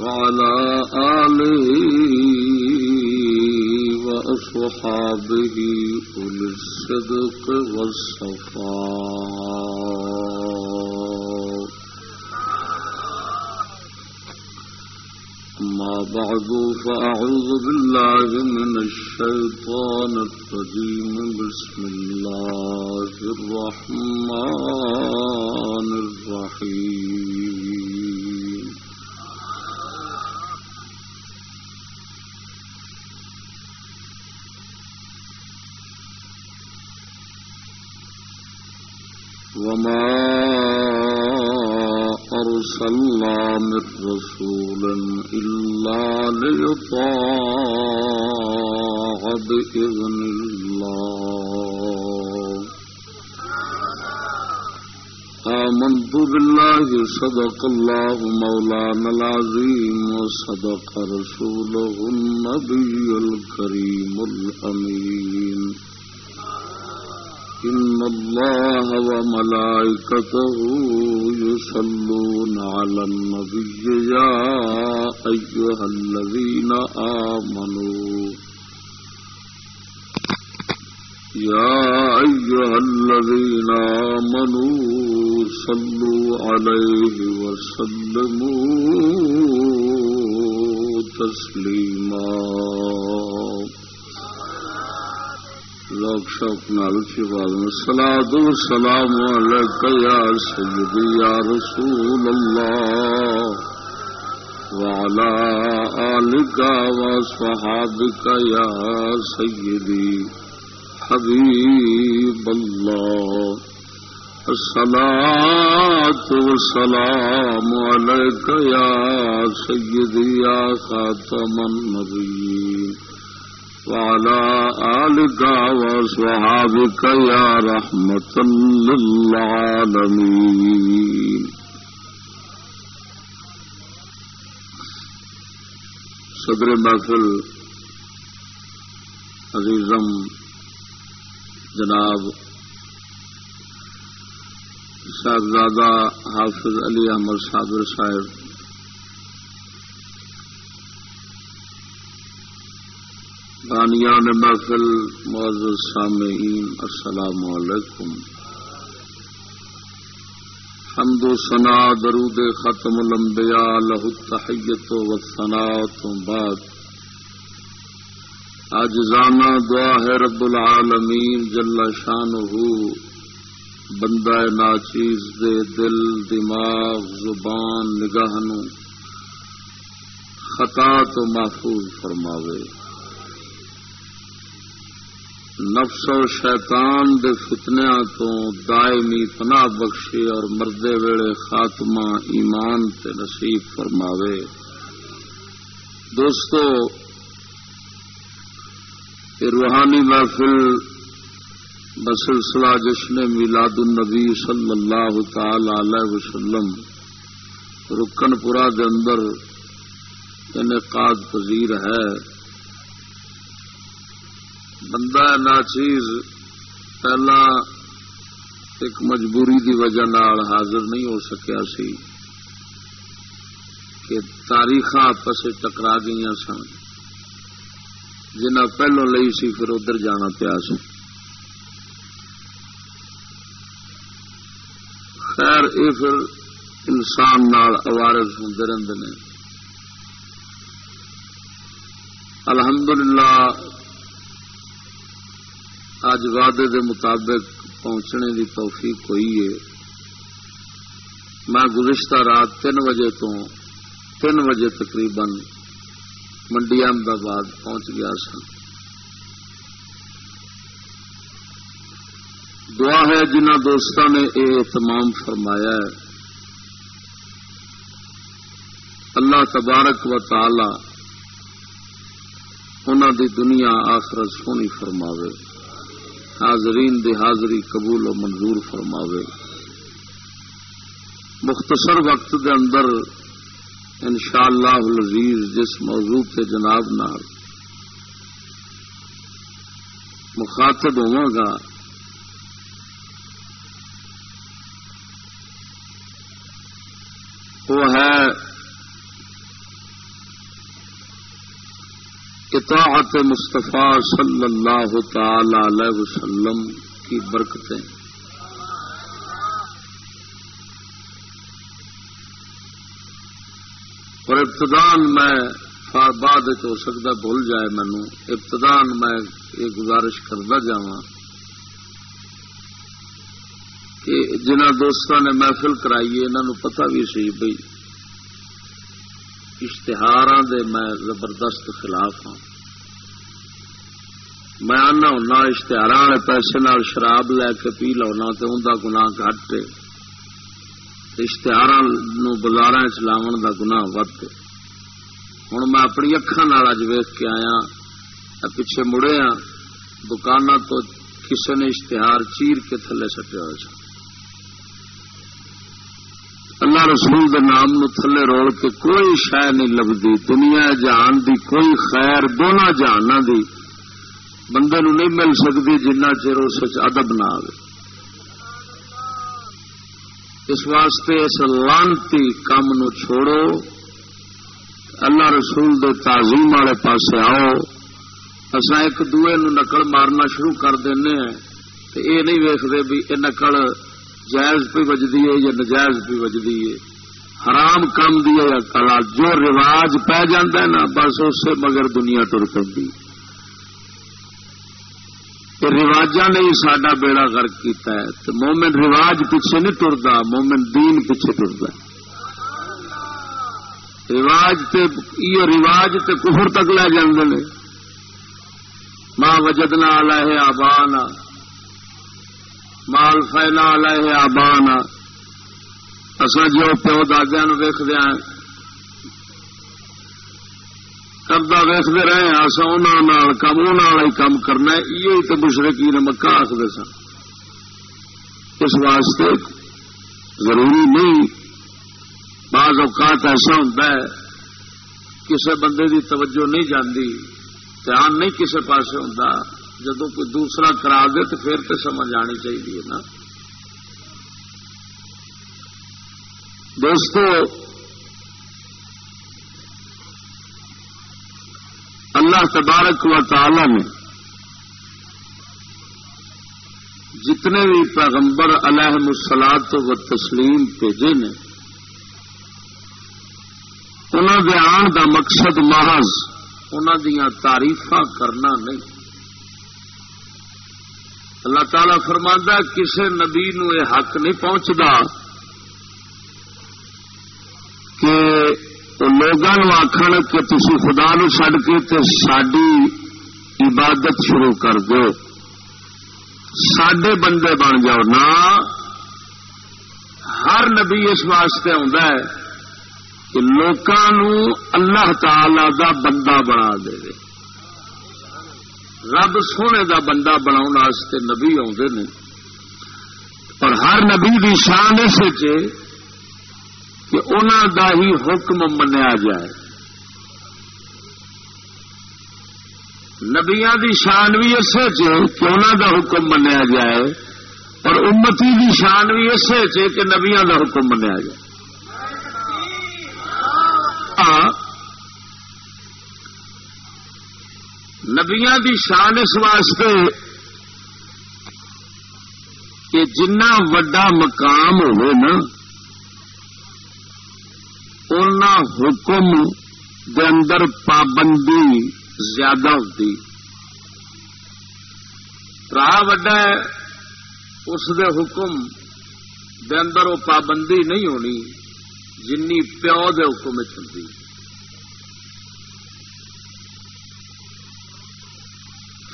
وعلى آله وأصحابه أولي الصدق والصفاء. أما بعد فأعوذ بالله من الشيطان الرجيم. بسم الله الرحمن الرحيم. وما أرسلنا من رسول إلا ليطاع بإذن الله. آمنت بالله، صدق الله مولانا العظيم، وصدق رسوله النبي الكريم الأمين. إن الله وملائكته يصلون على النبي يا أيها الذين آمنوا يا أيها الذين آمنوا صلوا عليه وسلموا تسليما لوگ شوق نال شباد سلا دو سلام یا سیدی یا رسول اللہ والا آلک و صحابک یا سیدی حبیب اللہ الصلاة والسلام عليك يا سيدي يا خاتم النبيين وعلى آلك وصحابك يا رحمة للعالمين. صدر محفل عزیزم جناب صاحبزادہ حافظ علی احمد صابر صاحب بانیان محفل معزز سامعین، السلام علیکم۔ حمد و ثنا، درود ختم الانبیاء لہ التحیت و ثنا تو بعد۔ آجزانہ دعا ہے رب العالمین، جل شان بندہ ناچیز دے دل، دماغ، زبان نگاہ خطا تو محفوظ فرماوے۔ نفس و شیطان دے فتنیا تو دائمی پناہ بخشے اور مردے ویڑے خاتمہ ایمان تے نصیب فرماوے۔ دوستو روحانی محفل بسلسلہ جشن میلاد النبی صلی اللہ تعالی علیہ وسلم رکن پورا دے اندر انعقاد پذیر ہے۔ بندہ ناچیز پہلا ایک مجبوری دی وجہ نال حاضر نہیں ہو سکیا سی کہ تاریخ آپس ٹکرا گئی سن۔ جنہ پہلو لئی سی پھر ادھر جانا پیا سی۔ خیر یہ پھر انسان نال اوارز ہوں رہتے ہیں الحمدللہ اج وعدے دے مطابق پہنچنے کی توفیق ہوئی ہے۔ میں گزشتہ رات تین بجے تو تین بجے تقریباً منڈی احمدآباد پہنچ گیا سا۔ دعا ہے جنہ دوستوں نے یہ اہتمام فرمایا ہے۔ اللہ تبارک و تعالی انہوں دی دنیا آخرت سونی فرماوے۔ حاضرین دی حاضری قبول و منظور فرماوے۔ مختصر وقت دے اندر انشاءاللہ العزیز جس موضوع کے جناب نال مخاطب ہوا گا، وہ ہے اطاعت مصطفیٰ صلی اللہ تعالی علیہ وسلم کی برکتیں۔ اور ابتدان میں بعد ہو سکتا بھول جائے مینو ابتدان میں یہ گزارش کرتا جا کہ جنہ دوستوں نے محفل کرائی انہوں پتا بھی سی بھائی اشتہار میں زبردست خلاف ہوں میں آنا ہونا اشتہار والے پیسے نال شراب لے کے پی لا تو انہیں گنا گٹ اشتہار بازار چلاو کا گنا ود ہوں میں اپنی اکھان اج ویخ کے آیا پیچھے مڑے ہاں دکان تو کسی نے اشتہار چیر کے تھلے سٹیا ہوا اللہ رسول دے نام نو تھلے رول کے کوئی شہ نہیں لبھی، دنیا جہان دی کوئی خیر، دونوں جہان دی۔ بندے نو نہیں مل سکتی جنہ چر اس ادب نہ آئے اس واسطے اس لانتی کام نو چھوڑو، اللہ رسول دے تعظیم والے پاس آؤ۔ اصا ایک دوے نو نقل مارنا شروع کر دینے ہیں۔ یہ نہیں ویختے بھی یہ نقل جائز پہ وجدی ہے یا نجائز پہ وجدی ہے۔ حرام کم دی ہے یا کلا جو رواج پی جانا نا، بس اس سے مگر دنیا تر پی رواجا نے ہی سڈا بیڑا غرق کیتا ہے، تو مومن رواج پیچھے نہیں ٹرتا مومن دین پیچھے ٹرتا رواج تے یہ رواج تے کفر تک لے جاندے نے۔ ماں وجدنا لے آبانا مال فینا لے آبان اصا جو پیو دادیا ویخ دیا کردہ ویختے رہے اصا ان کام ہی کام کرنا یہ تو مشرقی نے مکہ آخر سن۔ اس واسطے ضروری نہیں۔ بعض اوقات ایسا ہوتا ہے کسی بندے کی توجہ نہیں جاندی، دھیان نہیں کسی پاس ہوتا جدو کوئی دوسرا کرا دے تو پھر تو سمجھ آنی چاہیے نا۔ دوستو اللہ تبارک و تعالی نے جتنے بھی پیغمبر علیہ مسلات و تسلیم بھیجے نے انہوں کے آن کا مقصد محض انہوں دیا تعریف کرنا نہیں۔ اللہ تعالی فرماندہ کسی نبی نو یہ حق نہیں پہنچتا لوگوں آخر کہ تھی خدا نو چڈ کے تے ساری عبادت شروع کر دو سڈے بندے بن جاؤ۔ نہ ہر نبی اس واسطے آ کہ لوگوں اللہ تعالی دا بندہ بنا دے۔ رب سونے دا بندہ بنا نبی آدھے نے۔ اور ہر نبی کی شان اس کہ انہوں دا ہی حکم منیا جائے۔ نبیا دی شان بھی اس کہ انہوں دا حکم منیا جائے، اور امتی دی شان بھی اس کہ نبیا دا حکم منیا جائے۔ نبیا دی شان اس واسطے کہ جنا وڈا مقام نا ان حکم دے اندر پابندی زیادہ ہوتی۔ راہ وڈا ہے، اس دے حکم دے اندر وہ پابندی نہیں ہونی جنی پیو دے حکم چلتی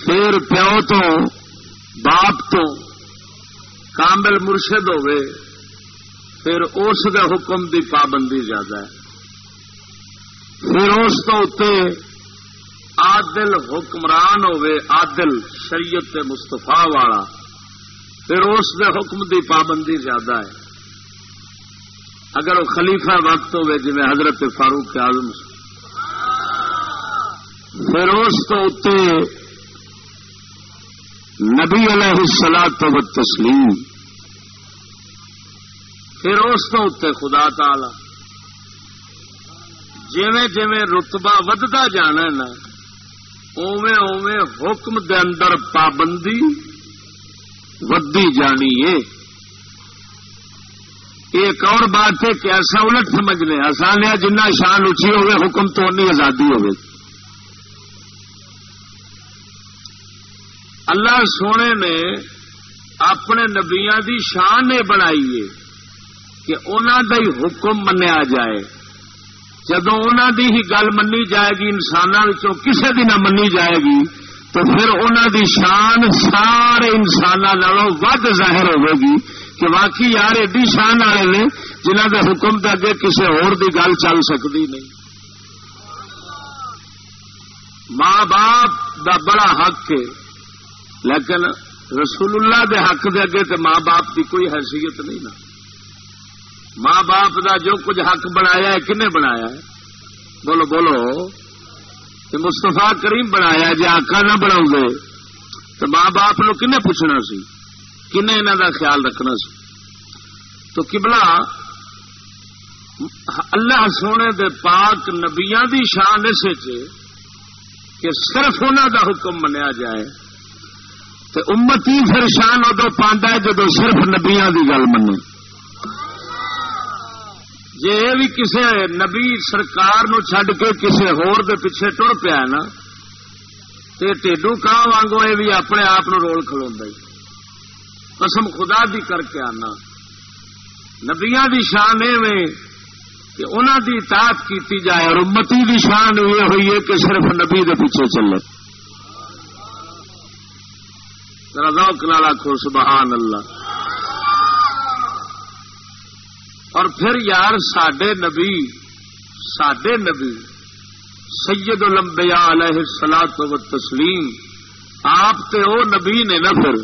پھر پیو تو، باپ تو، کامل مرشد ہوئے پھر اس دے حکم دی پابندی زیادہ ہے۔ پھر اس تو اتنے عادل حکمران ہوے عادل شریعت مستفا والا۔ پھر اس دے حکم دی پابندی زیادہ ہے۔ اگر وہ خلیفہ وقت ہوے جی حضرت فاروق آزم پھر اس تو اتنے نبی علیہ سلا تو تسلیم پھر اس تو اتنے خدا تعالی جویں جویں رتبہ ودتا جانا نا اوے اوے حکم دے اندر پابندی ودی جانی ہے۔ ایک اور بات ہے کہ ایسا الٹ سمجھنے، آسان ہے جنہ شان اچھی ہوگی حکم تو انی آزادی ہوگی اللہ سونے نے اپنے نبیا دی شان یہ بنائی ہے۔ کہ انہوں کا ہی حکم منیا جائے۔ جدو انہوں دی ہی گل منی جائے گی انسانوں کسی دی نہ منی جائے گی، تو پھر انہوں دی شان سارے انسانوں ود ظاہر ہوے گی کہ واقعی یار ایڈی شان والے نے جنہ کے حکم کے اگے کسی ہور دی گل چل سکتی نہیں۔ ماں باپ دا بڑا حق ہے، لیکن رسول اللہ دے حق دے اگے تے ماں باپ کی کوئی حیثیت نہیں نا۔ ماں باپ دا جو کچھ حق بنایا ہے، کنے بنایا ہے؟ بولو بولو۔ کہ مستفا کریم بنایا جی آکا نہ بناؤ گے تو ماں باپ نو کنے پوچھنا سی؟ کنے انہوں دا خیال رکھنا سی؟ تو کبلا اللہ سونے دے پاک نبیا دی شان اسے کہ صرف انہوں دا حکم منیا جائے۔ تو امتی پھر شان ادو پانڈا ہے جدو صرف نبیا کی گل منے جی یہ بھی کسی نبی سرکار نو چھڈ کے کسی ہور دے پیچھے ٹر پیا نا، تے ٹیڈو کہاں وانگو یہ بھی اپنے آپ رول کھلو قسم خدا دی کر کے آنا۔ نبیا دی شان ای کہ انہوں دی اطاعت کیتی جائے اور امتی دی شان یہ ہوئی ہے کہ صرف نبی دے پیچھے چلے۔ ذوق نالا کھو سبحان اللہ۔ اور پھر یار سڈے نبی سڈے نبی سید الانبیاء علیہ سلاط و تسلیم آپ تے او نبی نے نہ پھر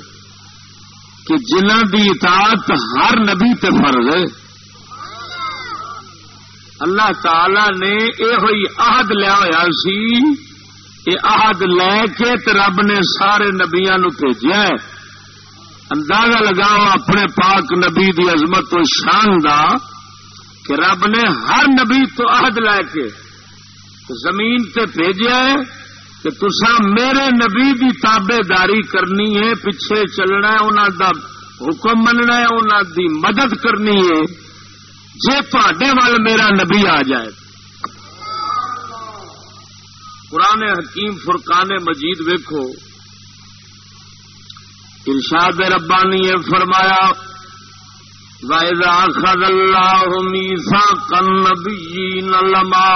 کہ جنہ دی اطاعت ہر نبی تے فرض ہے۔ اللہ تعالی نے یہ ہوئی عہد لیا ہوا سی یہ عہد لے کے رب نے سارے نبیا نو بھیجا اندازہ لگاؤ اپنے پاک نبی دی عظمت و شان دا کہ رب نے ہر نبی تو عہد لے کے زمین تے بھیجا ہے کہ تسا میرے نبی دی تابے داری کرنی ہے، پیچھے چلنا ہے انہوں دا حکم مننا ہے انہوں دی مدد کرنی ہے۔ جی تے وال میرا نبی آ جائے۔ قرآن حکیم فرقان مجید ویکو ارشاد ربانی فرمایا، وَإِذَا أَخَذَ اللَّهُ مِيثَاقَ النَّبِيِّينَ لَمَا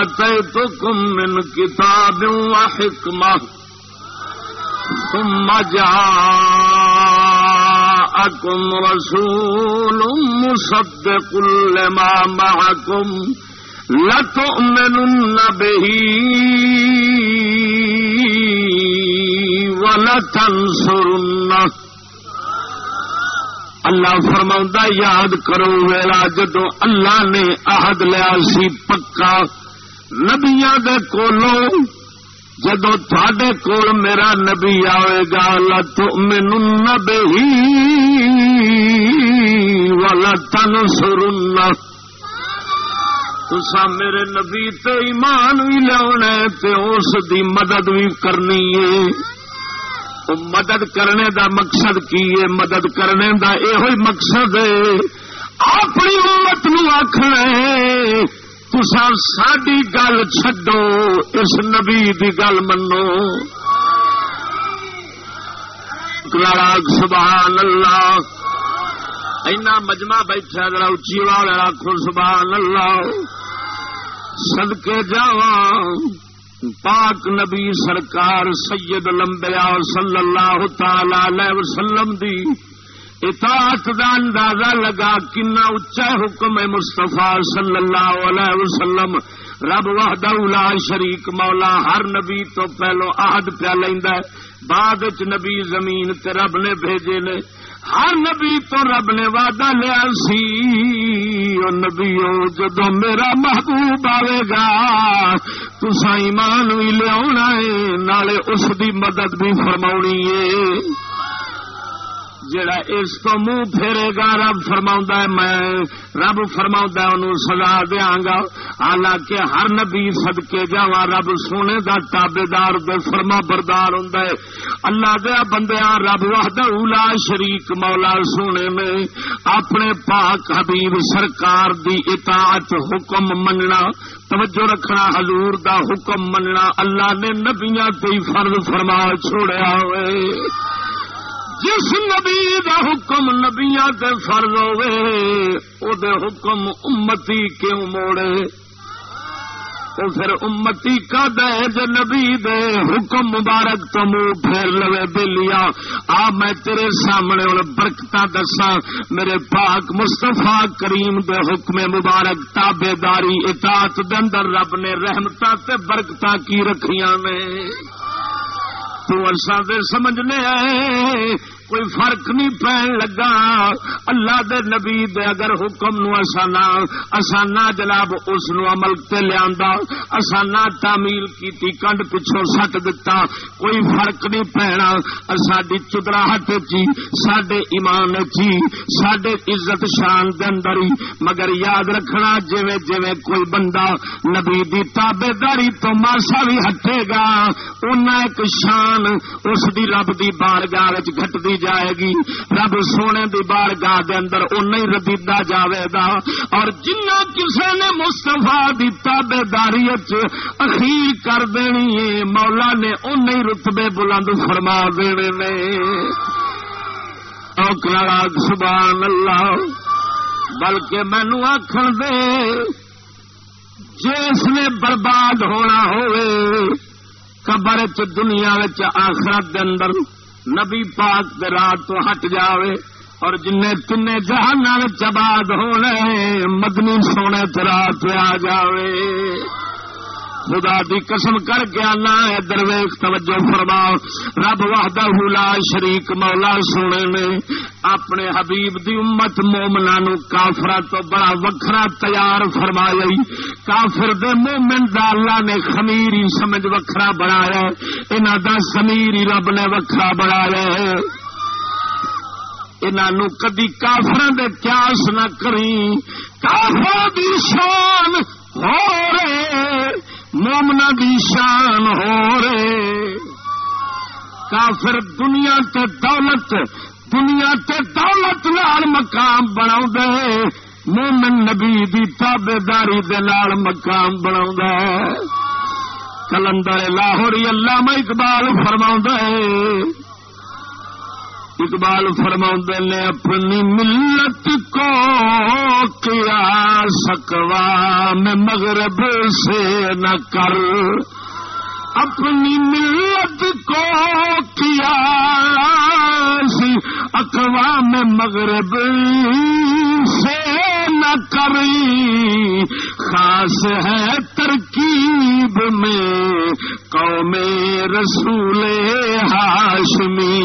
آتَيْتُكُم مِّن كِتَابٍ وَحِكْمَةٍ ثُمَّ جَاءَكُمْ رَسُولٌ لِّمَا مَعَكُمْ لَتُؤْمِنُنَّ بِهِ وَلَتَنصُرُنَّهُ اللہ فرما یاد کرو ویلا جدو اللہ نے عہد لیا سی پکا نبیا دے کولو جدو تھے کول میرا نبی آئے گا لت مینو نبی والا تن سرنا تسا میرے نبی تے ایمان بھی لیا اس دی مدد بھی کرنی ہے۔ مدد کرنے دا مقصد کی ہے؟ مدد کرنے دا یہ مقصد ہے۔ اپنی امت نو آخر تسا ساری گل چڈو اس نبی دی گل منو۔ سبحان اللہ۔ اینا مجمع بیٹھا، ذرا اچھی والا آخو سبحان اللہ۔ سدکے جاواں۔ پاک نبی سرکار سید لمبیا صلی اللہ تعالی علیہ وسلم دی اطاعت دا اندازہ لگا کنا اچا حکم ہے مستفا صلی اللہ علیہ وسلم۔ رب وحدہ لا شریک مولا، ہر نبی تو پہلو آہد پیا لینا بعد چ نبی زمین تے رب نے بھیجے نے۔ ہر نبی تو رب نے وعدہ لیا سی، او نبی جدو میرا محبوب آئے گا تسا ایمان بھی لیا نالے اس دی مدد بھی فرما ہے۔ جڑا اس تو منہ پھیرے گا، رب فرما میں رب فرما سزا دیا گا۔ حالانکہ ہر نبی سدکے جا رب سونے کا تابے دار فرما بردار ہوں اللہ دیا بندیا رب وحد اولا شریک مولا سونے میں اپنے پاک حبیب سرکار دی اطاعت حکم مننا، توجہ رکھنا، حضور دا حکم مننا، اللہ نے نبیاں تی فرض فرما چھوڑیا ہوئے۔ جس نبی دا حکم نبیا تے فرض ہوے او دے حکم امتی کیوں موڑے؟ تو پھر امتی کا دے جو نبی دے حکم مبارک تو منہ پھیر لوے بلیا آ، میں تیرے سامنے اور برکت دسا میرے پاک مستفا کریم دے حکم مبارک تابے داری اطاعت دندر رب نے رحمتہ تے برکتہ کی رکھیاں نے۔ تو دے سمجھنے آئے کوئی فرق نہیں پہن لگا۔ اللہ دے نبی دے اگر حکم نو اسانا اسانا جناب اس نو عمل تے لیا اسانا تعمیل کی کنڈ پچھوں سٹ دتا۔ کوئی فرق نہیں پہنا۔ ساری چدراہٹ چی سڈے ایمان چی سڈے عزت شان دے اندر ہی۔ مگر یاد رکھنا، جویں جویں کوئی بندہ نبی دی تابے داری تو ماسا بھی ہٹے گا اُنہ ایک شان اس دی رب دی بارگاہ گھٹتی جائے گی۔ رب سونے دی بار گاہ دے اندر اُن ہی ردیدا جاوے گا۔ اور جنہ کسے نے مستفا دی تابے داری اخیر کر دینی ہے، مولا نے اُن ہی رتبے بلند فرما دینے نے۔ سبحان اللہ بلکہ مینو آخر دے جس نے برباد ہونا ہوئے، قبر چ دنیا آخرت دے اندر نبی پاک دے رات تو ہٹ جاوے اور جن تین جہان چباد ہونے، مدنی سونے رات آ جاوے۔ خدا دی قسم کر کے آنا ہے درویش، توجہ فرماؤ۔ رب وحدہ لا شریک مولا سونے نے اپنے حبیب دی امت مومنا نو کافرا تو بڑا وکھرا تیار فرمایا۔ کافر دے مومن دا اللہ نے خمیری سمجھ وکھرا بنایا۔ انہوں دا سمیری رب نے وکھرا بنایا۔ انہوں کدی کافر دے کیاس نہ کری کافر دی شان ہو رہے مومنا دی شان ہو رے۔ کافر دنیا تے دولت، دنیا تے دولت لال مقام بنا دے مومن نبی دی تابے داری دال مقام بنا کلندر لاہوری اللہ میں اقبال فرما اقبال فرما نے، اپنی ملت کو کیا سکوا میں مغرب سے نہ کر۔ اپنی ملت کو کیا اقوام مغرب سے نہ کری خاص ہے ترکیب میں قوم رسول ہاشمی۔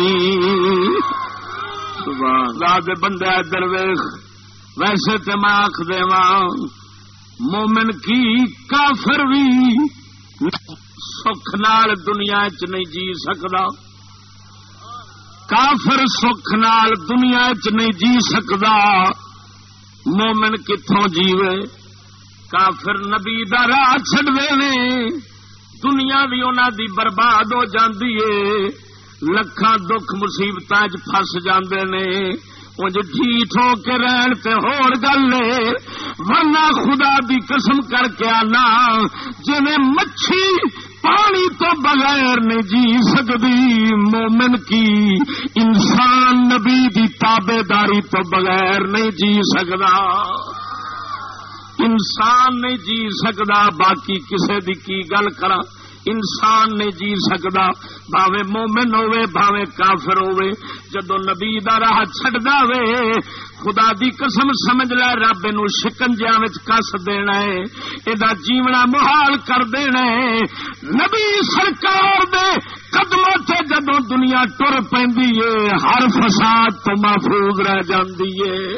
رات بندہ درویش۔ ویسے تو میں آخ دے مومن کی کافر بھی سکھ نال دنیا چ نہیں جی سکتا کافر سکھ نال دنیا چ نہیں جی سکتا مومن کتوں جیوے؟ کافر نبی دا راہ چڈے نے۔ دنیا بھی انہوں دی برباد ہو جاندی ہے۔ لکھان دکھ مصیبت فس جاندے نے انج ٹھیٹ ہو کے رہن تے ہور گل ورنہ خدا دی قسم کر کے آنا جی مچھی پانی تو بغیر نہیں جی سکتی مومن کی انسان نبی دی تابے داری تو بغیر نہیں جی سکتا انسان نہیں جی سکتا باقی کسے دی کی گل کرا انسان نہیں جی سکتا بھاوے مومن ہوے بھاوے کافر ہوے جدو نبی دا راہ چڈ وے، خدا دی قسم سمجھ لے، رب نو شکنجیا کس دینا ہے یہ جیونا محال کر دینا ہے۔ نبی سرکار دے قدموں سے جدو دنیا ٹر پی ہر فساد تو محفوظ رہ جاندی ہے۔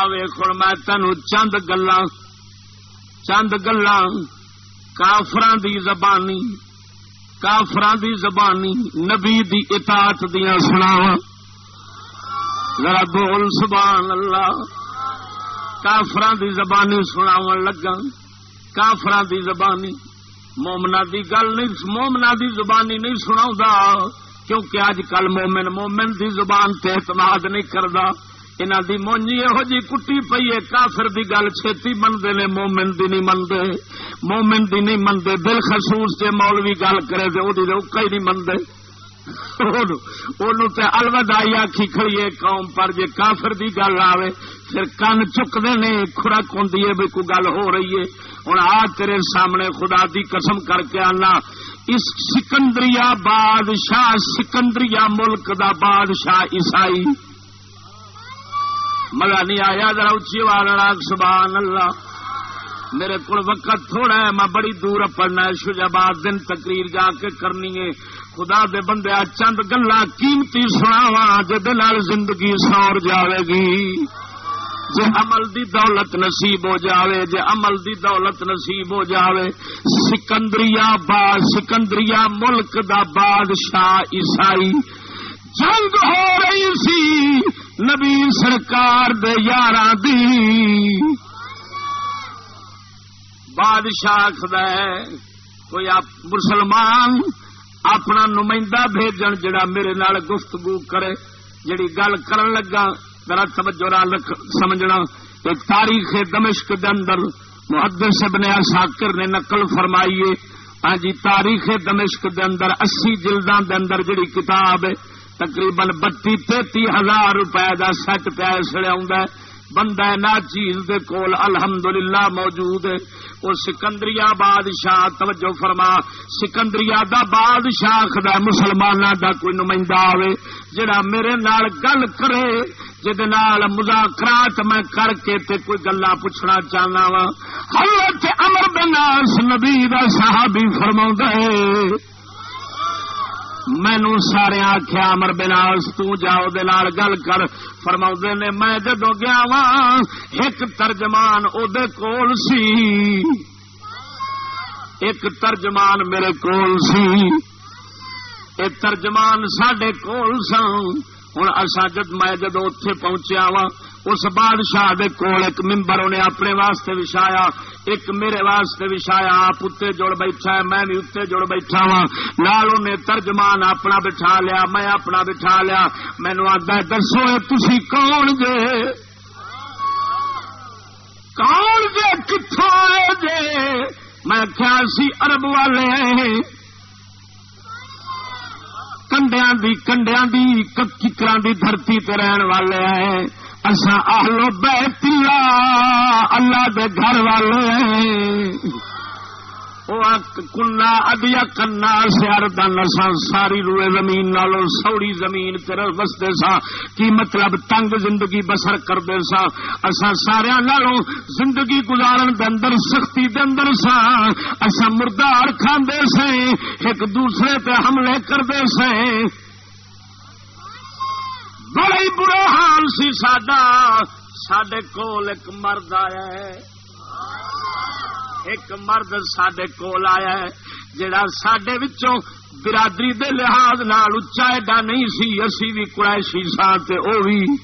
آوے خل میں تینوں چند گلا چند گلا کافران دی زبانی کافران دی زبانی، نبی دی اطاعت دیا سناوا ذرا بول، سبحان اللہ۔ کافران دی زبانی سناو لگا کافران دی زبانی۔ مومنا دی گل نہیں مومنا دی زبانی نہیں سنا کیونکہ اج کل مومن مومن دی زبان تے اعتماد نہیں کردا۔ انہوں دی مونجی یہو جی کٹی پی ہے، کافر دی گل چھتی منتے نے، مومن دی نہیں منتے مومن دی نہیں منتے دل خصوص سے مولوی گل کرے تو وہ روکا ہی نہیں منتے الودائی آخی کھڑیے قوم پر جے کافر دی گل آوے، پھر کن چکتے نے خوراک ہوں بھی کوئی گل ہو رہی ہے۔ ہوں آ تیرے سامنے خدا دی قسم کر کے آنا۔ اس سکندری بادشاہ سکندری ملک دا بادشاہ عیسائی۔ مزہ نہیں آیا ذرا اچھی والا سبحان اللہ۔ میرے کو وقت تھوڑا ہے، میں بڑی دور پڑنا ہے شجاباد دن تقریر جا کے کرنی ہے۔ خدا دے بندے چند گلا قیمتی سناوا جال زندگی سور جاوے گی۔ جے عمل دی دولت نصیب ہو جاوے، جے عمل دی دولت نصیب ہو جاوے۔ سکندریا با سکندریا ملک دا بادشاہ عیسائی۔ جنگ ہو رہی سی نبی سرکار دے یار دی۔ بادشاہ کوئی مسلمان اپنا نمائندہ بھیجن جڑا میرے نال گفتگو کرے، جڑی گل کرن لگا، ذرا توجہ سمجھنا۔ ایک تاریخ دمشق دے اندر، محدث ابن ساکر نے نقل فرمائیے ہاں جی تاریخ دمشق دے اندر، اسی جلداں دے اندر جڑی کتاب ہے تقریباً بتی تیتی ہزار روپے کا سٹ پیا اس سڑیا بندہ نا چیز دے کول الحمدللہ موجود ہے۔ وہ سکندری بادشاہ، توجہ فرما سکندری دا بادشاہ خدا مسلمانوں دا کوئی نمائندہ آئے جڑا میرے نال گل کرے جہد مذاکرات میں کر کے تے کوئی گلا پوچھنا چاہنا وا۔ حضرت امر بناس نبی دا صحابی فرما ہے مینو سارے آخیا امر بناس تاؤ گل کر فرما نے میں جدو گیا وا ایک ترجمان ادے کول سی ایک ترجمان میرے کول سی ایک ترجمان سڈے کول سن ہوں اصا جد میں جدو اتے پہنچیا وا اس بادشاہ دے کول ایک ممبر انہیں اپنے واسطے وچھایا، ایک میرے واسطے وچھایا، آپ اتنے جڑ بیٹھا ہے، میں بھی اتنے جڑ بیٹھا وا نال انہیں ترجمان اپنا بٹھا لیا، میں اپنا بٹھا لیا۔ مینو آدھا دسو تھی کون جے؟ کون جے؟ کتوں جے؟ میں خیال سی ارب والے کنڈیا دی کنڈیا دی ککرا دی دھرتی تے رہن والے ہیں اصا آلو بیت اللہ اللہ دے گھر والے کنا ادیا کنا سیار دسا ساری روئے زمین نالو سوڑی زمین تیرے سا کی مطلب تنگ زندگی بسر کرتے سا اصا سارا نالوں زندگی گزارن دے اندر، سختی دے اندر سا اصا مردار کھاندے سے ایک دوسرے پہ حملے کرتے سے بڑا ہی برا حال سی ساڈا سڈے کول ایک مرد آیا ہے۔ ایک مرد سڈے کول آیا ہے، جڑا سڈے برادری دے لحاظ نال اچا ایڈا نہیں سی، اسی بھی قریشی سا تے او بھی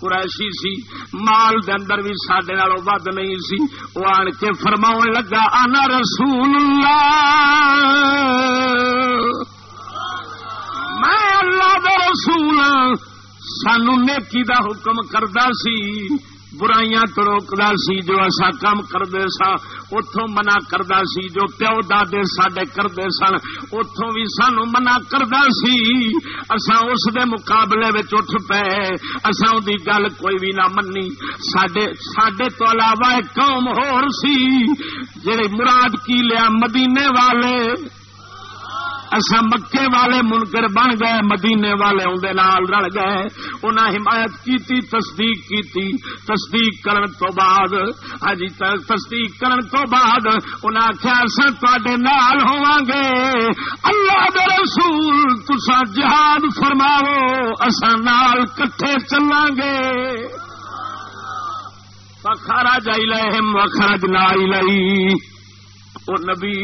قریشی سی۔ مال دے اندر بھی سڈے ود نہیں سی۔ وہ آن کے فرماؤ لگا آنا رسول اللہ۔ میں اللہ دا رسول ہاں۔ سانو نیکی دا حکم کردا سی۔ برائیاں تو روکدا سی جو اصا کام کرتے سا اتوں منع کردا سی جو پیو دادے سڈے کرتے سن اتوں بھی سانو منع کردا سی۔ اسا اس دے مقابلے اٹھ پے اسا دی گل کوئی بھی نہ منی۔ سڈے تو علاوہ قوم ہور سی جڑے مراد کی لیا مدینے والے۔ اصا مکے والے منکر بن گئے، مدینے والے اندر رل گئے۔ انہیں حمایت کی تصدیق کی تصدیق کرن تو بعد ہاں جی تصدیق کرن تو بعد انہیں آخیا اصا تے نال ہوا گے۔ اللہ دے رسول تسا جہاد فرماو اصا نال کٹھے چلاں گے۔ خارا جائی لہم وخرج نہ لئی او نبی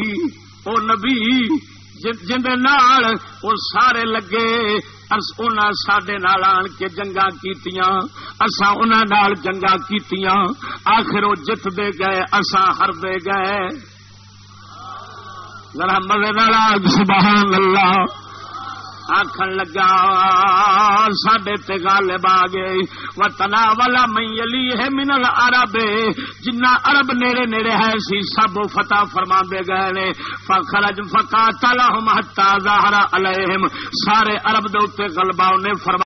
او نبی جن وہ سارے لگے سڈے آن کے جنگا کیتیاں اسا انہوں جنگا کیتیاں، آخر وہ جت دے گئے اسا ہر دے گئے۔ ذرا مزے نال سبحان اللہ۔ آخر لگا سڈے غالب آ گئے۔ و تنا والا مئی ہے منل ارب جنا ارب نیڑے نیڑے ہے، سی سب فتح فرما گئے نے۔ فخرج فکا تلا ہتا ظاہر علیہم۔ سارے ارب دے غلبہ انہیں فرما